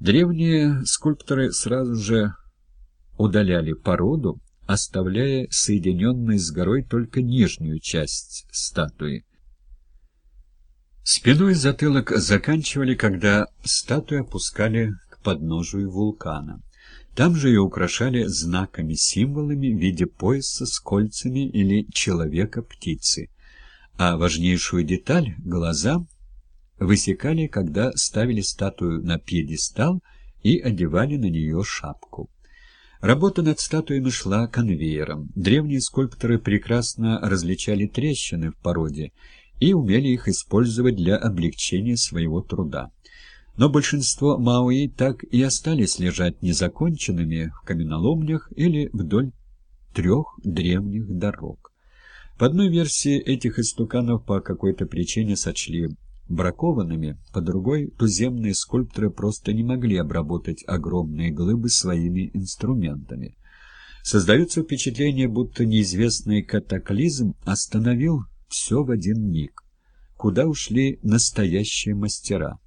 Древние скульпторы сразу же удаляли породу, оставляя соединенной с горой только нижнюю часть статуи. Спиной затылок заканчивали, когда статую опускали к подножию вулкана. Там же ее украшали знаками-символами в виде пояса с кольцами или человека-птицы. А важнейшую деталь — глаза — высекали, когда ставили статую на пьедестал и одевали на нее шапку. Работа над статуями шла конвейером. Древние скульпторы прекрасно различали трещины в породе и умели их использовать для облегчения своего труда. Но большинство мауи так и остались лежать незаконченными в каменоломнях или вдоль трех древних дорог. По одной версии этих истуканов по какой-то причине сочли бракованными, по другой туземные скульпторы просто не могли обработать огромные глыбы своими инструментами. Создается впечатление, будто неизвестный катаклизм остановил все в один миг. Куда ушли настоящие мастера?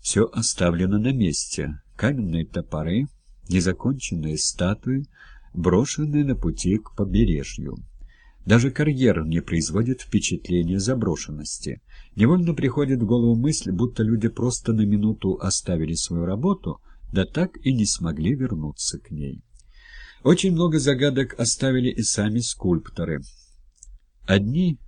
Все оставлено на месте. Каменные топоры, незаконченные статуи, брошенные на пути к побережью. Даже карьер не производит впечатления заброшенности. Невольно приходит в голову мысль, будто люди просто на минуту оставили свою работу, да так и не смогли вернуться к ней. Очень много загадок оставили и сами скульпторы. Одни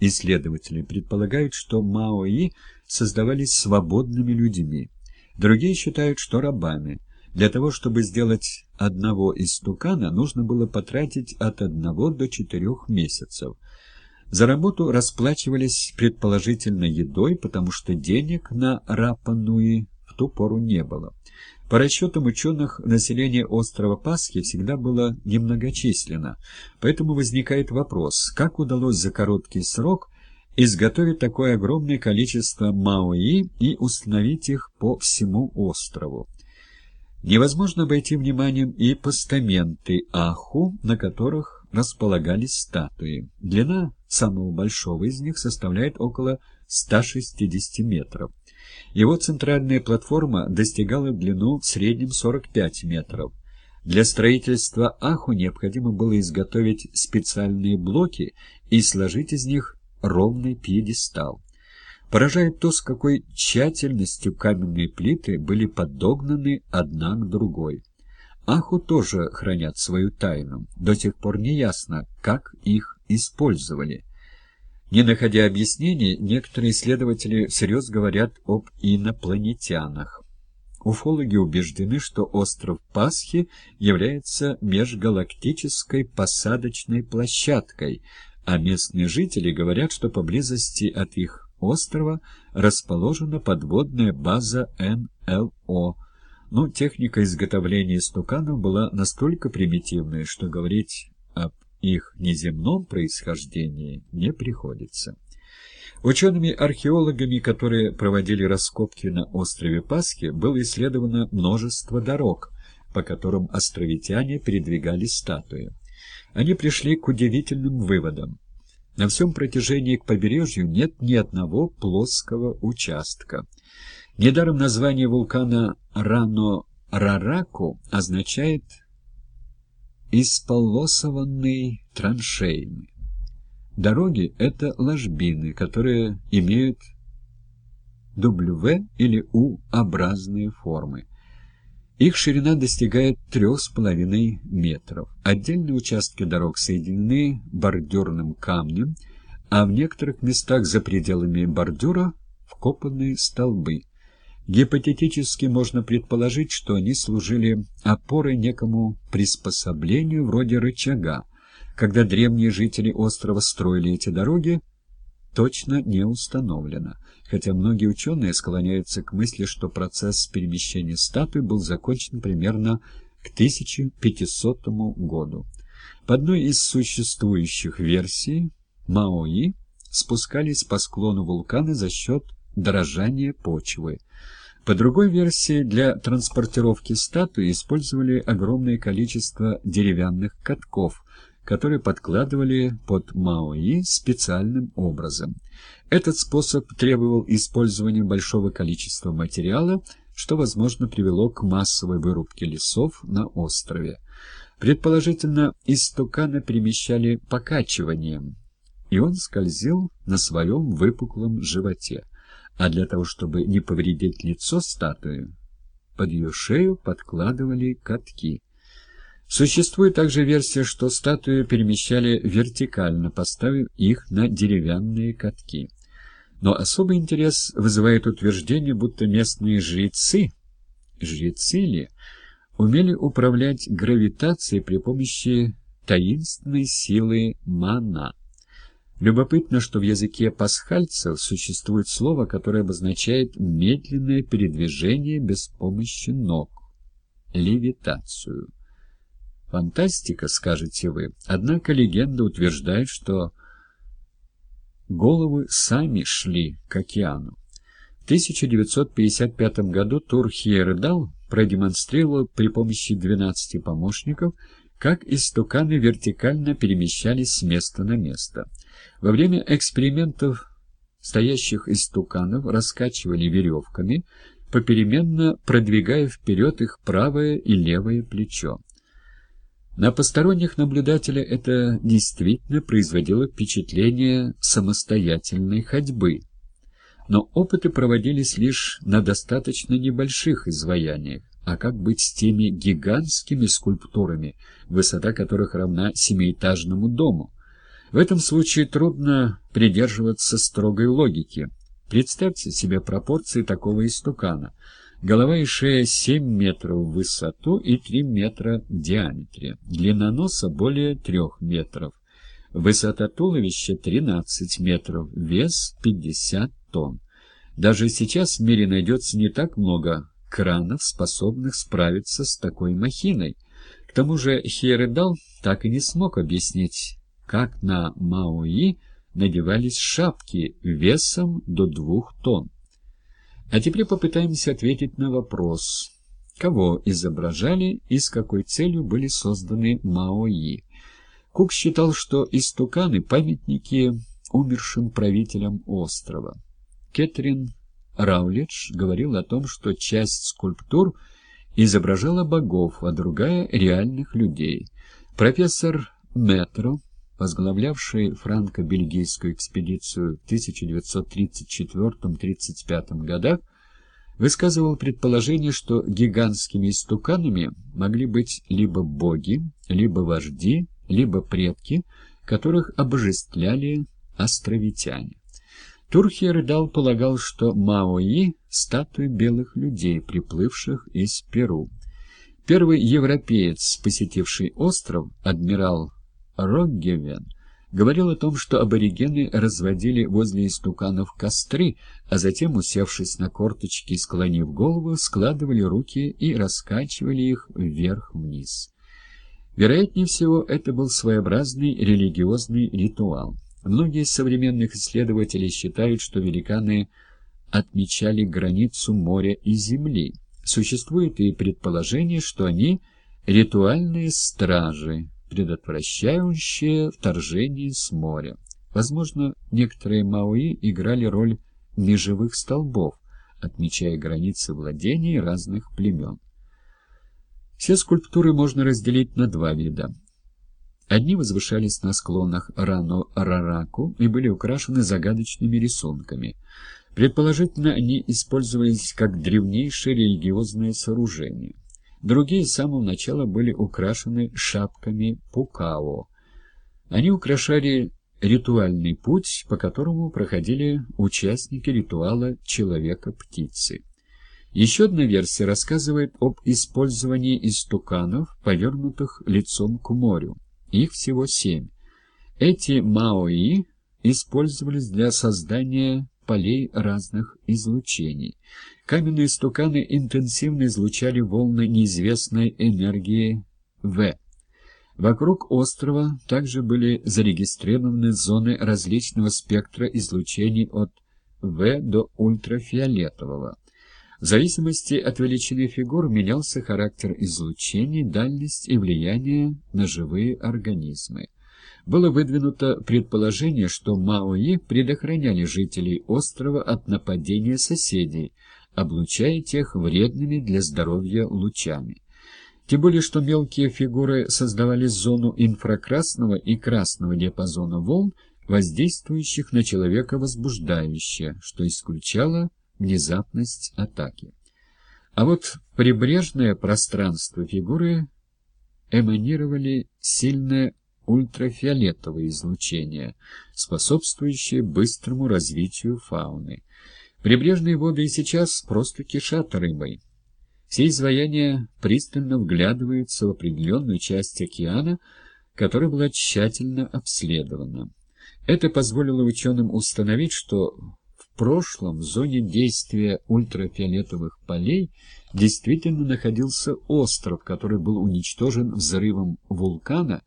Исследователи предполагают, что Маои создавались свободными людьми. Другие считают, что рабами. Для того, чтобы сделать одного из тукана, нужно было потратить от одного до четырех месяцев. За работу расплачивались предположительно едой, потому что денег на Рапануи в ту пору не было. По расчетам ученых, население острова Пасхи всегда было немногочисленно, поэтому возникает вопрос, как удалось за короткий срок изготовить такое огромное количество маои и установить их по всему острову. Невозможно обойти вниманием и постаменты Аху, на которых располагались статуи. Длина самого большого из них составляет около 160 метров. Его центральная платформа достигала в длину в среднем 45 метров. Для строительства Аху необходимо было изготовить специальные блоки и сложить из них ровный пьедестал. Поражает то, с какой тщательностью каменные плиты были подогнаны одна к другой. Аху тоже хранят свою тайну. До сих пор не ясно, как их использовали. Не находя объяснений, некоторые исследователи всерьез говорят об инопланетянах. Уфологи убеждены, что остров Пасхи является межгалактической посадочной площадкой, а местные жители говорят, что поблизости от их острова расположена подводная база НЛО. Но техника изготовления стуканов была настолько примитивной, что говорить об их неземном происхождении не приходится. Учеными-археологами, которые проводили раскопки на острове Пасхи, было исследовано множество дорог, по которым островитяне передвигали статуи. Они пришли к удивительным выводам. На всем протяжении к побережью нет ни одного плоского участка. Недаром название вулкана Рано-Рараку означает исполосованные траншеями. Дороги — это ложбины, которые имеют W или U-образные формы. Их ширина достигает 3,5 метров. Отдельные участки дорог соединены бордюрным камнем, а в некоторых местах за пределами бордюра вкопаны столбы. Гипотетически можно предположить, что они служили опорой некому приспособлению вроде рычага. Когда древние жители острова строили эти дороги, точно не установлено, хотя многие ученые склоняются к мысли, что процесс перемещения статуи был закончен примерно к 1500 году. По одной из существующих версий, Маои спускались по склону вулкана за счет дрожания почвы. По другой версии, для транспортировки статуи использовали огромное количество деревянных катков, которые подкладывали под маои специальным образом. Этот способ требовал использования большого количества материала, что, возможно, привело к массовой вырубке лесов на острове. Предположительно, истукана перемещали покачиванием, и он скользил на своем выпуклом животе, а для того, чтобы не повредить лицо статуи, под ее шею подкладывали катки. Существует также версия, что статуи перемещали вертикально, поставив их на деревянные катки. Но особый интерес вызывает утверждение, будто местные жрецы, жрецы ли, умели управлять гравитацией при помощи таинственной силы мана. Любопытно, что в языке пасхальцев существует слово, которое обозначает медленное передвижение без помощи ног — левитацию. Фантастика, скажете вы, однако легенда утверждает, что головы сами шли к океану. В 1955 году Тур Хьердал продемонстрировал при помощи 12 помощников, как истуканы вертикально перемещались с места на место. Во время экспериментов стоящих истуканов раскачивали веревками, попеременно продвигая вперед их правое и левое плечо. На посторонних наблюдателей это действительно производило впечатление самостоятельной ходьбы, но опыты проводились лишь на достаточно небольших изваяниях. А как быть с теми гигантскими скульптурами, высота которых равна семиэтажному дому? В этом случае трудно придерживаться строгой логики. Представьте себе пропорции такого истукана. Голова и шея 7 метров в высоту и 3 метра в диаметре. Длина носа более 3 метров. Высота туловища 13 метров, вес 50 тонн. Даже сейчас в мире найдется не так много кранов, способных справиться с такой махиной. К тому же Хейредал так и не смог объяснить, как на Мауи надевались шапки весом до двух тонн. А теперь попытаемся ответить на вопрос, кого изображали и с какой целью были созданы Маои. Кук считал, что истуканы — памятники умершим правителям острова. Кэтрин Раулидж говорил о том, что часть скульптур изображала богов, а другая — реальных людей. Профессор Метро, возглавлявший франко-бельгийскую экспедицию в 1934-35 годах, высказывал предположение, что гигантскими истуканами могли быть либо боги, либо вожди, либо предки, которых обожествляли островитяне. Турхиердал полагал, что Маои — статуи белых людей, приплывших из Перу. Первый европеец, посетивший остров, адмирал Роггевен, говорил о том, что аборигены разводили возле истуканов костры, а затем, усевшись на корточки и склонив голову, складывали руки и раскачивали их вверх-вниз. Вероятнее всего, это был своеобразный религиозный ритуал. Многие современных исследователей считают, что великаны отмечали границу моря и земли. Существует и предположение, что они — ритуальные стражи, предотвращающие вторжение с моря. Возможно, некоторые мауи играли роль межевых столбов, отмечая границы владений разных племен. Все скульптуры можно разделить на два вида. Одни возвышались на склонах Рану-Рараку и были украшены загадочными рисунками. Предположительно, они использовались как древнейшее религиозное сооружение. Другие с самого начала были украшены шапками пукао. Они украшали ритуальный путь, по которому проходили участники ритуала человека-птицы. Еще одна версия рассказывает об использовании истуканов, повернутых лицом к морю. Их всего семь. Эти маои использовались для создания полей разных излучений. Каменные стуканы интенсивно излучали волны неизвестной энергии В. Вокруг острова также были зарегистрированы зоны различного спектра излучений от В до ультрафиолетового. В зависимости от величины фигур менялся характер излучений, дальность и влияние на живые организмы. Было выдвинуто предположение, что Маои предохраняли жителей острова от нападения соседей, облучая тех вредными для здоровья лучами. Тем более, что мелкие фигуры создавали зону инфракрасного и красного диапазона волн, воздействующих на человека возбуждающе, что исключало внезапность атаки. А вот прибрежное пространство фигуры эманировали сильное ультрафиолетовое излучение, способствующее быстрому развитию фауны. Прибрежные воды и сейчас просто кишат рыбой. Все изваяния пристально вглядываются в определенную часть океана, которая была тщательно обследована. Это позволило ученым установить, что в прошлом в зоне действия ультрафиолетовых полей действительно находился остров, который был уничтожен взрывом вулкана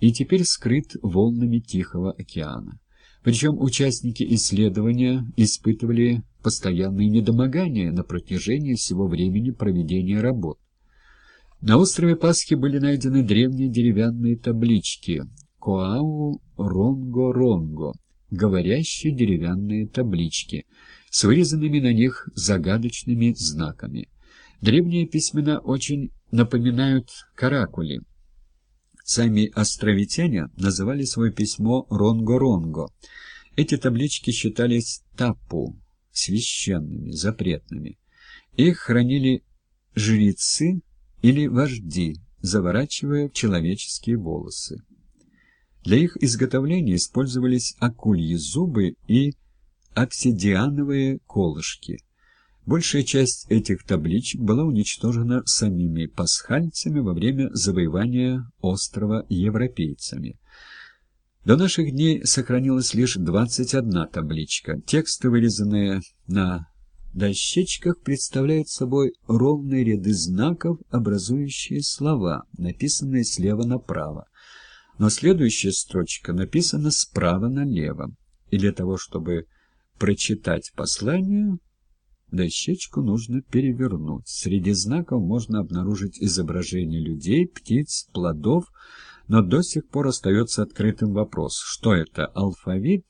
и теперь скрыт волнами Тихого океана. Причем участники исследования испытывали постоянные недомогания на протяжении всего времени проведения работ. На острове Пасхи были найдены древние деревянные таблички «Коау Ронго-Ронго», говорящие деревянные таблички, с вырезанными на них загадочными знаками. Древние письмена очень напоминают каракули. Сами островитяне называли свое письмо Ронго-Ронго. Эти таблички считались тапу, священными, запретными. Их хранили жрецы или вожди, заворачивая в человеческие волосы. Для их изготовления использовались акульи зубы и обсидиановые колышки. Большая часть этих табличек была уничтожена самими пасхальцами во время завоевания острова европейцами. До наших дней сохранилась лишь 21 табличка. Тексты, вырезанные на дощечках, представляют собой ровные ряды знаков, образующие слова, написанные слева направо. Но следующая строчка написана справа налево. И для того, чтобы прочитать послание, дощечку нужно перевернуть. Среди знаков можно обнаружить изображения людей, птиц, плодов, но до сих пор остается открытым вопрос, что это, алфавит,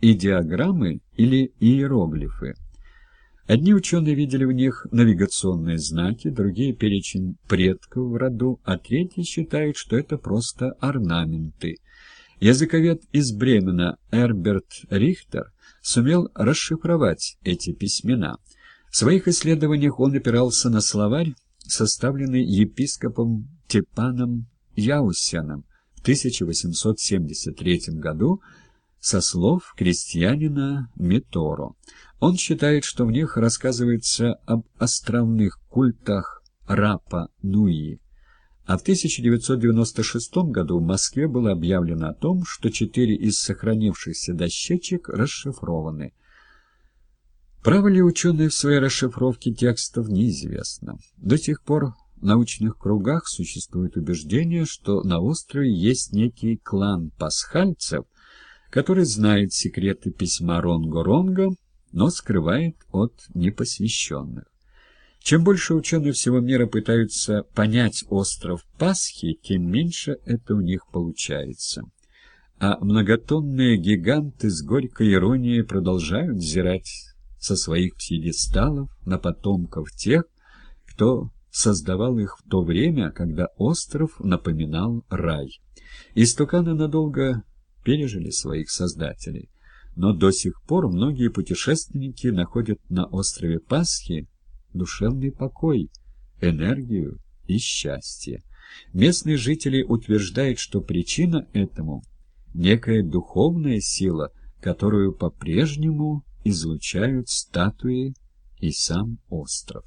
идеограммы или иероглифы. Одни ученые видели в них навигационные знаки, другие — перечень предков в роду, а третьи считают, что это просто орнаменты. Языковед из Бремена Эрберт Рихтер сумел расшифровать эти письмена. В своих исследованиях он опирался на словарь, составленный епископом Тепаном Яусяном в 1873 году со слов крестьянина Миторо. Он считает, что в них рассказывается об островных культах Рапа-Нуи. А в 1996 году в Москве было объявлено о том, что четыре из сохранившихся дощечек расшифрованы. Правы ли ученые в своей расшифровке текстов, неизвестно. До сих пор в научных кругах существует убеждение, что на острове есть некий клан пасхальцев, который знает секреты письма Ронго-Ронго, но скрывает от непосвященных. Чем больше ученые всего мира пытаются понять остров Пасхи, тем меньше это у них получается. А многотонные гиганты с горькой иронией продолжают взирать со своих пьедесталов на потомков тех, кто создавал их в то время, когда остров напоминал рай. Истуканы надолго пережили своих создателей, но до сих пор многие путешественники находят на острове Пасхи душевный покой, энергию и счастье. Местные жители утверждают, что причина этому – некая духовная сила, которую по-прежнему излучают статуи и сам остров.